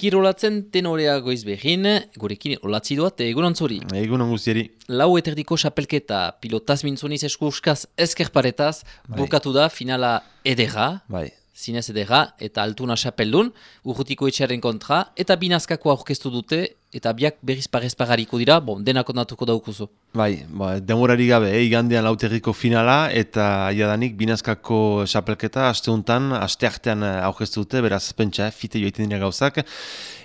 Kirolatzen tenorea goiz behin, gurekin olatzi duat, egun ontzuri. Egun onguzieri. Lau eterdiko xapelketa pilotaz mintzuniz esku uskaz ezkerparetaz, bai. bukatu da finala edera. Bai zinez edera, eta altuna xapeldun, urrutiko etxearen kontra, eta binazkako aurkeztu dute, eta biak berriz parez pagariko dira, bon, denak ondatuko daukuzu. Bai, ba, demorari gabe, eh, igandean lauterriko finala, eta jadanik binazkako xapelketa, asteuntan, asteartean aurkeztu dute, beraz, pentsa, eh, fite joiten dira gauzak,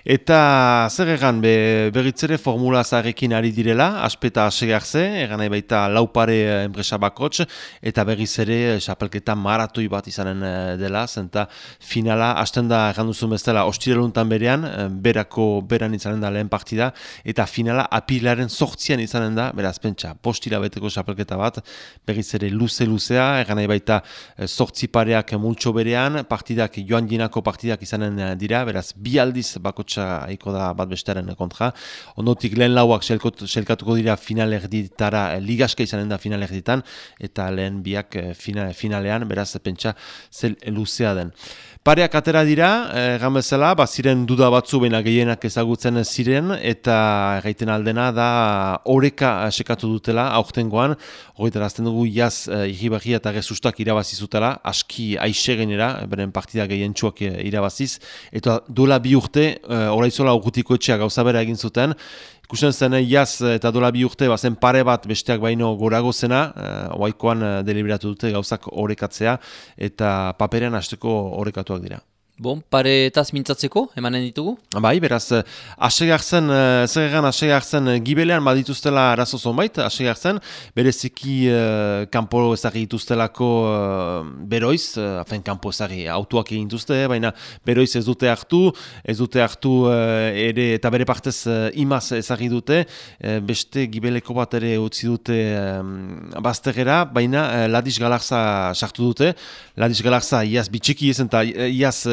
Eta zer egan, be, berritzere formula zarekin ari direla, aspeta asegarze, egan nahi baita laupare enpresa bakotx, eta berriz ere xapelketa maratoi bat izanen eh, dela, zenta finala, hasten da egan duzun bezala, ostireluntan berean, eh, berako beran izanen da lehen partida, eta finala apilaren sortzian izanen da, beraz pentsa, postira beteko xapelketa bat, berriz ere luze-luzea, egan nahi baita sortzi eh, pareak multxo berean, partidak, joan dinako partidak izanen dira, beraz bi aldiz bakotx ahotsa aiko da bat bestaren kontra. Ondotik lehen lauak selkatuko dira final erditara, ligaska izanen da final erditan, eta lehen biak eh, finalean, beraz, pentsa, zel luzea den. Pareak atera dira, e, bezala, ba, ziren duda batzu baina gehienak ezagutzen ziren, eta gaiten aldena da oreka sekatu dutela, aurtengoan, hori azten dugu jaz e, eta gezustak irabazizutela, aski aixe genera, beren partida gehien txuak irabaziz, eta dola bi urte, e, oraizola urgutiko etxea gauza bera egin zuten, Ikusten zen, jaz eta dola bi urte, bazen pare bat besteak baino gorago zena, uh, oaikoan deliberatu dute gauzak orekatzea, eta paperean hasteko orekatuak dira. Bon, pare eta mintzatzeko, emanen ditugu? Bai, beraz, asegartzen, uh, zer egan asegartzen uh, gibelean badituztela arazo zonbait, asegartzen, bereziki uh, kanpo ezagri dituztelako uh, beroiz, uh, afen kanpo ezagri autuak egin duzte, baina beroiz ez dute hartu, ez dute hartu ere, eta bere partez uh, imaz ezagri dute, beste gibeleko bat ere utzi dute um, baztegera, baina uh, Ladis Galarza sartu dute, Ladis Galarza iaz bitxiki ezen, eta iaz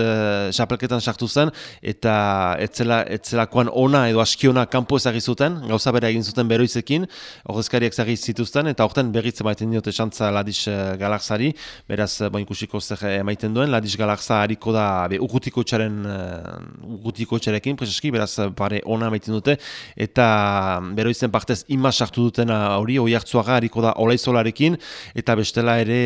xapelketan sartu zen, eta etzela, etzelakoan ona edo askiona kanpo ezagri zuten, gauza bera egin zuten beroizekin, horrezkariak ezagri zituzten, eta horten berriz emaiten diote xantza Ladis eh, Galaxari, beraz, eh, boin kusiko zer emaiten duen, Ladis Galaxa hariko da be, urgutiko txaren, urgutiko txarekin, preseski, beraz, pare ona emaiten dute, eta beroizen partez ima sartu dutena hori, oi hartzuaga hariko da olaizolarekin, eta bestela ere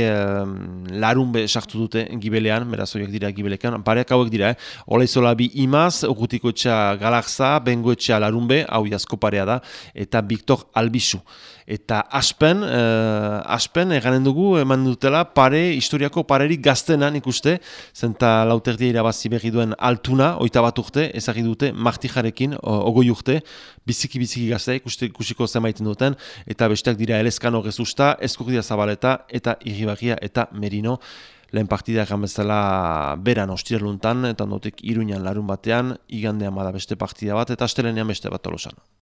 larun be sartu dute gibelean, beraz, horiek dira gibelekan, pareak hauek dira, eh? Ola bi imaz, urrutiko etxea galarza, bengo etxea larunbe, hau jazko parea da, eta Victor Albizu. Eta aspen, uh, aspen, eganen dugu, eman dutela, pare, historiako parerik gaztenan ikuste, zenta lauterdia irabazi berri duen altuna, oita bat urte, ezagri dute, martijarekin, ogoi urte, biziki-biziki gazte, ikuste ikusiko zemaiten duten, eta besteak dira elezkan horrez usta, eskurdia zabaleta, eta irribarria, eta merino, lehen partida egan bezala beran ostirluntan, eta notik iruñan larun batean, igandean bada beste partida bat, eta astelenean beste bat tolosan.